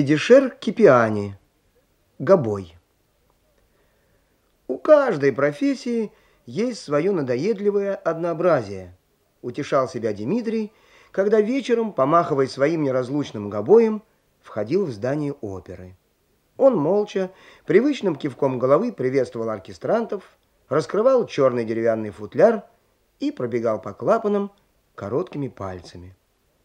Эдишер Кипиани. Гобой. У каждой профессии есть свое надоедливое однообразие, утешал себя Дмитрий, когда вечером, помахивая своим неразлучным гобоем, входил в здание оперы. Он молча, привычным кивком головы приветствовал оркестрантов, раскрывал черный деревянный футляр и пробегал по клапанам короткими пальцами.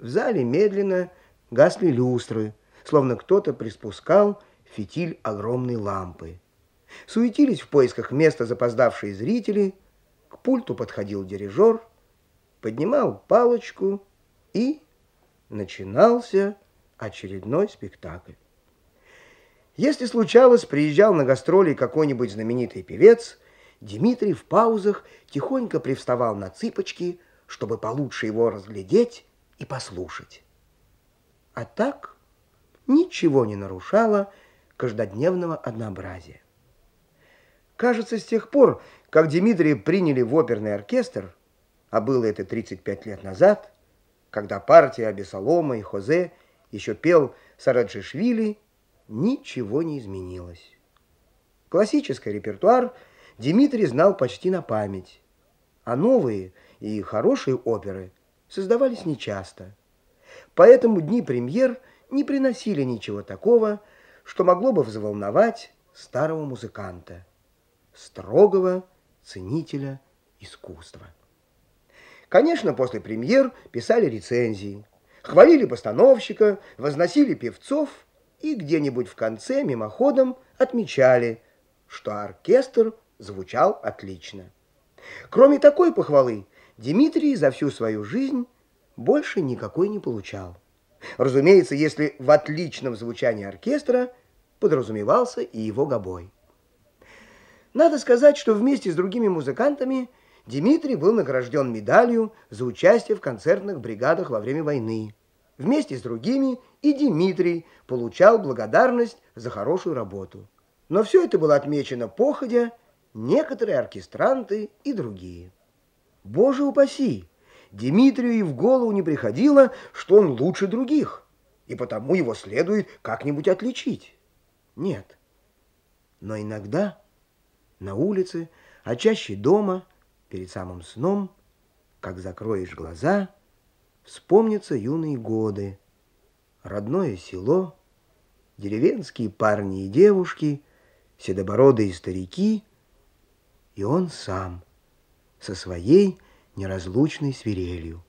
В зале медленно гасли люстры, словно кто-то приспускал фитиль огромной лампы. Суетились в поисках места запоздавшие зрители, к пульту подходил дирижер, поднимал палочку и начинался очередной спектакль. Если случалось, приезжал на гастроли какой-нибудь знаменитый певец, Дмитрий в паузах тихонько привставал на цыпочки, чтобы получше его разглядеть и послушать. А так ничего не нарушало каждодневного однообразия. Кажется, с тех пор, как Дмитрия приняли в оперный оркестр, а было это 35 лет назад, когда партия Абесолома и Хозе еще пел Сараджишвили, ничего не изменилось. Классический репертуар Дмитрий знал почти на память, а новые и хорошие оперы создавались нечасто. Поэтому дни премьер – не приносили ничего такого, что могло бы взволновать старого музыканта, строгого ценителя искусства. Конечно, после премьер писали рецензии, хвалили постановщика, возносили певцов и где-нибудь в конце мимоходом отмечали, что оркестр звучал отлично. Кроме такой похвалы, Дмитрий за всю свою жизнь больше никакой не получал. Разумеется, если в отличном звучании оркестра подразумевался и его гобой. Надо сказать, что вместе с другими музыкантами Дмитрий был награжден медалью за участие в концертных бригадах во время войны. Вместе с другими и Дмитрий получал благодарность за хорошую работу. Но все это было отмечено походя некоторые оркестранты и другие. Боже упаси! Дмитрию и в голову не приходило, что он лучше других, и потому его следует как-нибудь отличить. Нет. Но иногда на улице, а чаще дома, перед самым сном, как закроешь глаза, вспомнятся юные годы, родное село, деревенские парни и девушки, седобородые старики, и он сам со своей неразлучной свирелью.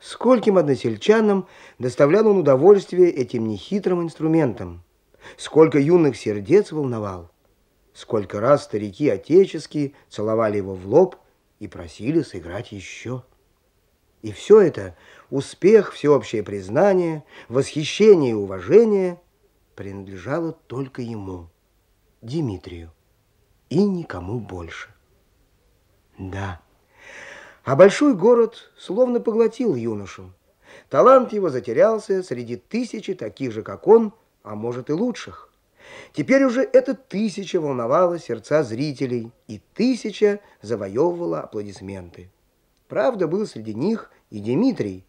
Скольким односельчанам доставлял он удовольствие этим нехитрым инструментом, сколько юных сердец волновал, сколько раз старики отеческие целовали его в лоб и просили сыграть еще. И все это, успех, всеобщее признание, восхищение и уважение принадлежало только ему, Дмитрию, и никому больше. Да. А большой город словно поглотил юношу. Талант его затерялся среди тысячи таких же, как он, а может и лучших. Теперь уже эта тысяча волновала сердца зрителей, и тысяча завоевывала аплодисменты. Правда, был среди них и Дмитрий,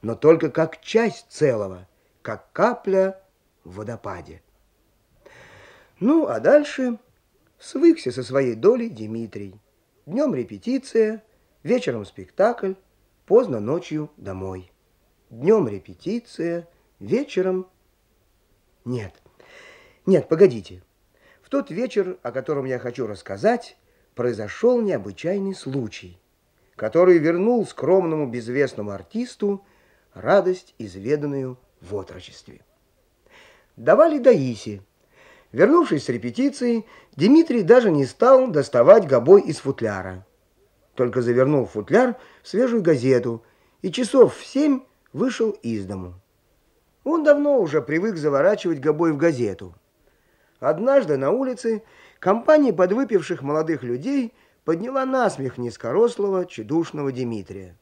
но только как часть целого, как капля в водопаде. Ну, а дальше свыкся со своей долей Дмитрий. Днем репетиция – Вечером спектакль, поздно ночью домой. Днем репетиция, вечером... Нет, нет, погодите. В тот вечер, о котором я хочу рассказать, произошел необычайный случай, который вернул скромному безвестному артисту радость, изведанную в отрочестве. Давали Даисе. Вернувшись с репетиции, Дмитрий даже не стал доставать гобой из футляра только завернул футляр в свежую газету и часов в семь вышел из дому. Он давно уже привык заворачивать гобой в газету. Однажды на улице компания подвыпивших молодых людей подняла насмех низкорослого, чедушного Дмитрия.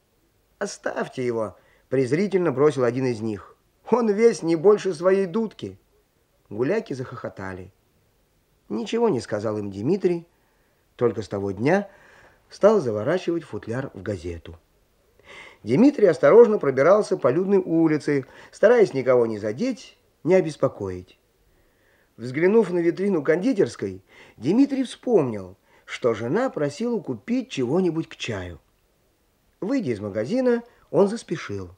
«Оставьте его!» – презрительно бросил один из них. «Он весь не больше своей дудки!» Гуляки захохотали. Ничего не сказал им Дмитрий, только с того дня – стал заворачивать футляр в газету. Дмитрий осторожно пробирался по людной улице, стараясь никого не задеть не обеспокоить. Взглянув на витрину кондитерской, Дмитрий вспомнил, что жена просила купить чего-нибудь к чаю. Выйдя из магазина, он заспешил.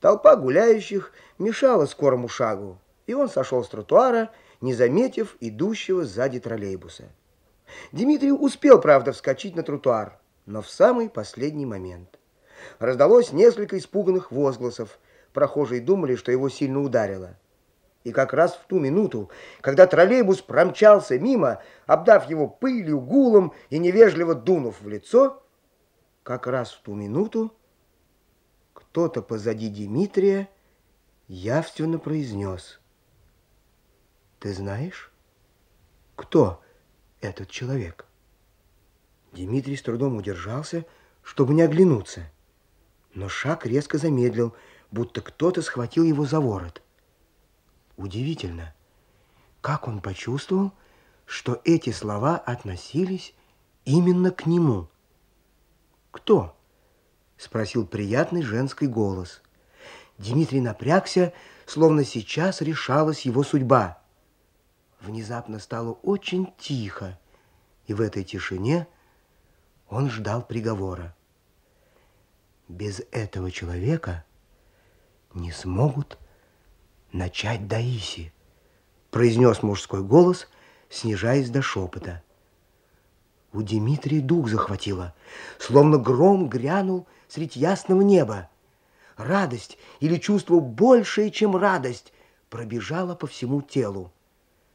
Толпа гуляющих мешала скорому шагу, и он сошел с тротуара, не заметив идущего сзади троллейбуса. Дмитрий успел, правда, вскочить на тротуар, но в самый последний момент. Раздалось несколько испуганных возгласов. Прохожие думали, что его сильно ударило. И как раз в ту минуту, когда троллейбус промчался мимо, обдав его пылью, гулом и невежливо дунув в лицо, как раз в ту минуту кто-то позади Дмитрия явственно произнес. «Ты знаешь, кто этот человек?» Дмитрий с трудом удержался, чтобы не оглянуться, но шаг резко замедлил, будто кто-то схватил его за ворот. Удивительно, как он почувствовал, что эти слова относились именно к нему. «Кто?» — спросил приятный женский голос. Дмитрий напрягся, словно сейчас решалась его судьба. Внезапно стало очень тихо, и в этой тишине он ждал приговора. Без этого человека не смогут начать Даиси, произнес мужской голос, снижаясь до шепота. У Дмитрия дух захватило, словно гром грянул средь ясного неба. Радость или чувство большее, чем радость, пробежало по всему телу.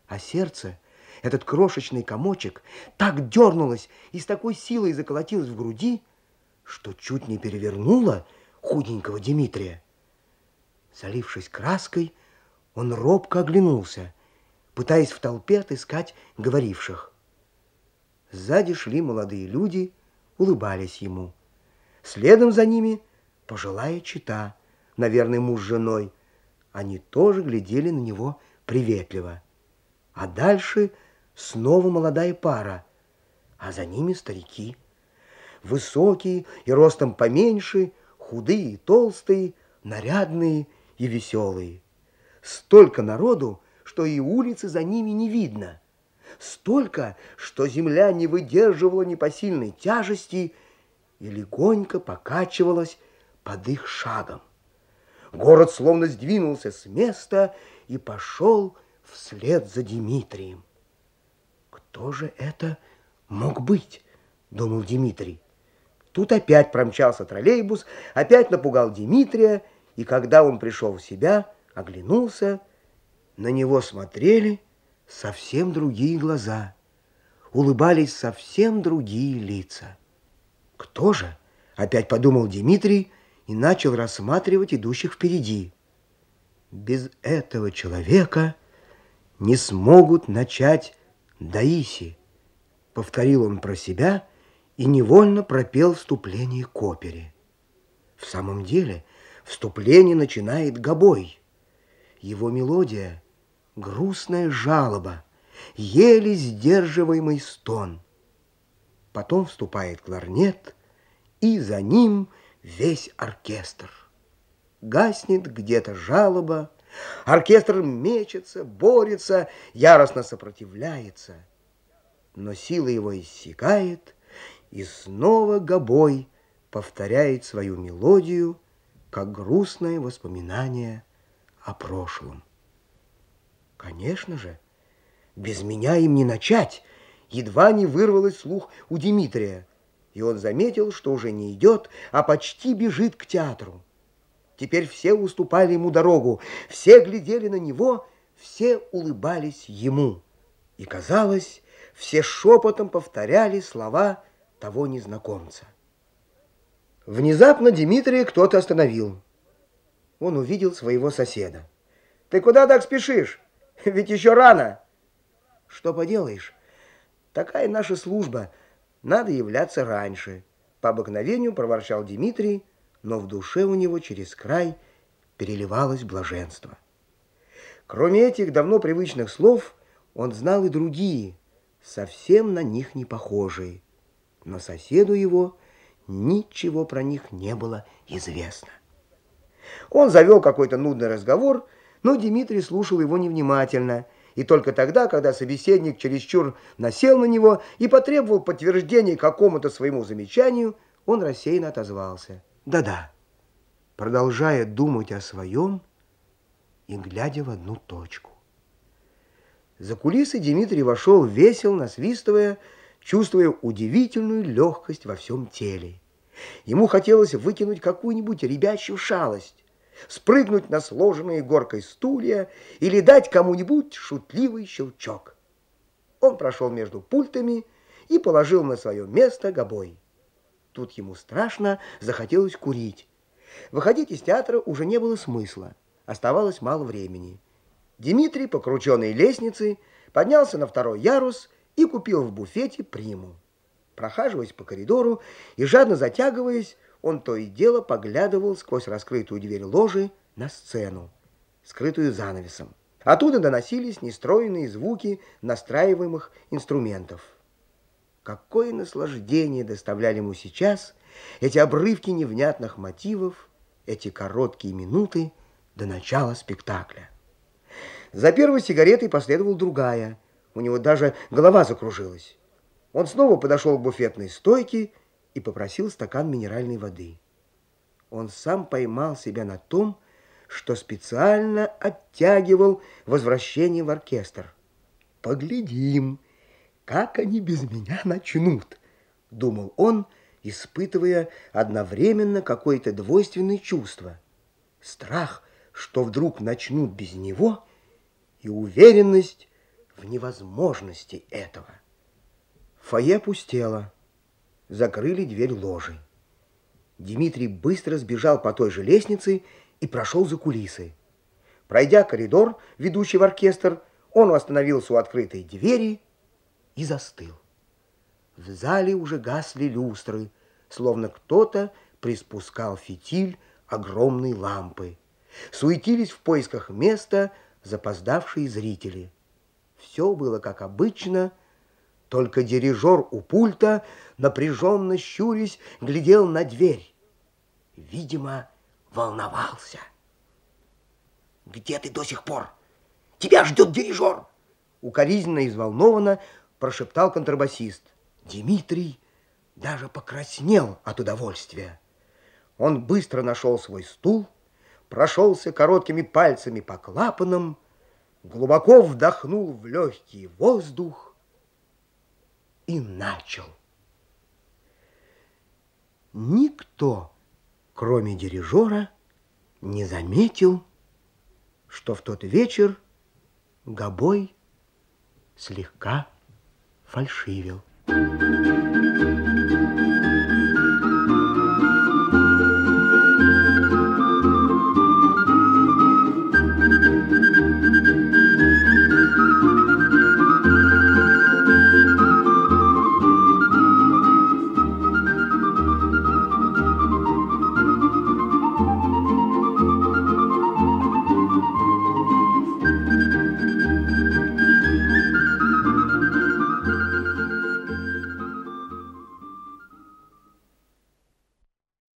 А сердце, этот крошечный комочек, так дернулось и с такой силой заколотилось в груди, что чуть не перевернуло худенького Дмитрия. Залившись краской, он робко оглянулся, пытаясь в толпе отыскать говоривших. Сзади шли молодые люди, улыбались ему. Следом за ними пожилая чита, наверное, муж с женой. Они тоже глядели на него приветливо. А дальше снова молодая пара, а за ними старики. Высокие и ростом поменьше, худые и толстые, нарядные и веселые. Столько народу, что и улицы за ними не видно. Столько, что земля не выдерживала непосильной тяжести и легонько покачивалась под их шагом. Город словно сдвинулся с места и пошел вслед за Дмитрием. Кто же это мог быть, думал Дмитрий. Тут опять промчался троллейбус, опять напугал Дмитрия, и когда он пришел в себя, оглянулся, на него смотрели совсем другие глаза, улыбались совсем другие лица. Кто же? Опять подумал Дмитрий и начал рассматривать идущих впереди. Без этого человека не смогут начать Даиси, повторил он про себя и невольно пропел вступление к опере. В самом деле, вступление начинает гобой. Его мелодия — грустная жалоба, еле сдерживаемый стон. Потом вступает кларнет, и за ним весь оркестр. Гаснет где-то жалоба, оркестр мечется, борется, яростно сопротивляется. Но сила его иссякает, и снова гобой повторяет свою мелодию, как грустное воспоминание о прошлом. Конечно же, без меня им не начать. Едва не вырвалось слух у Дмитрия, и он заметил, что уже не идет, а почти бежит к театру. Теперь все уступали ему дорогу, все глядели на него, все улыбались ему. И, казалось, все шепотом повторяли слова того незнакомца. Внезапно Дмитрия кто-то остановил он увидел своего соседа. «Ты куда так спешишь? Ведь еще рано!» «Что поделаешь? Такая наша служба. Надо являться раньше». По обыкновению проворчал Дмитрий, но в душе у него через край переливалось блаженство. Кроме этих давно привычных слов, он знал и другие, совсем на них не похожие. Но соседу его ничего про них не было известно. Он завел какой-то нудный разговор, Но Дмитрий слушал его невнимательно, и только тогда, когда собеседник чересчур насел на него и потребовал подтверждения какому-то своему замечанию, он рассеянно отозвался. Да-да, продолжая думать о своем и глядя в одну точку. За кулисы Дмитрий вошел весел, насвистывая, чувствуя удивительную легкость во всем теле. Ему хотелось выкинуть какую-нибудь ребячью шалость, спрыгнуть на сложенные горкой стулья или дать кому-нибудь шутливый щелчок. Он прошел между пультами и положил на свое место гобой. Тут ему страшно захотелось курить. Выходить из театра уже не было смысла. Оставалось мало времени. Дмитрий по крученной поднялся на второй ярус и купил в буфете приму. Прохаживаясь по коридору и жадно затягиваясь, он то и дело поглядывал сквозь раскрытую дверь ложи на сцену, скрытую занавесом. Оттуда доносились нестроенные звуки настраиваемых инструментов. Какое наслаждение доставляли ему сейчас эти обрывки невнятных мотивов, эти короткие минуты до начала спектакля. За первой сигаретой последовала другая. У него даже голова закружилась. Он снова подошел к буфетной стойке и попросил стакан минеральной воды. Он сам поймал себя на том, что специально оттягивал возвращение в оркестр. «Поглядим, как они без меня начнут», — думал он, испытывая одновременно какое-то двойственное чувство. Страх, что вдруг начнут без него, и уверенность в невозможности этого. Фойе пустело. Закрыли дверь ложи. Дмитрий быстро сбежал по той же лестнице и прошел за кулисы. Пройдя коридор, ведущий в оркестр, он остановился у открытой двери и застыл. В зале уже гасли люстры, словно кто-то приспускал фитиль огромной лампы. Суетились в поисках места запоздавшие зрители. Все было как обычно, только дирижер у пульта, напряженно щурясь, глядел на дверь. Видимо, волновался. «Где ты до сих пор? Тебя ждет дирижер!» Укоризненно и взволнованно прошептал контрабасист. Дмитрий даже покраснел от удовольствия. Он быстро нашел свой стул, прошелся короткими пальцами по клапанам, глубоко вдохнул в легкий воздух и начал. Никто, кроме дирижера, не заметил, что в тот вечер Гобой слегка фальшивил. Thank you.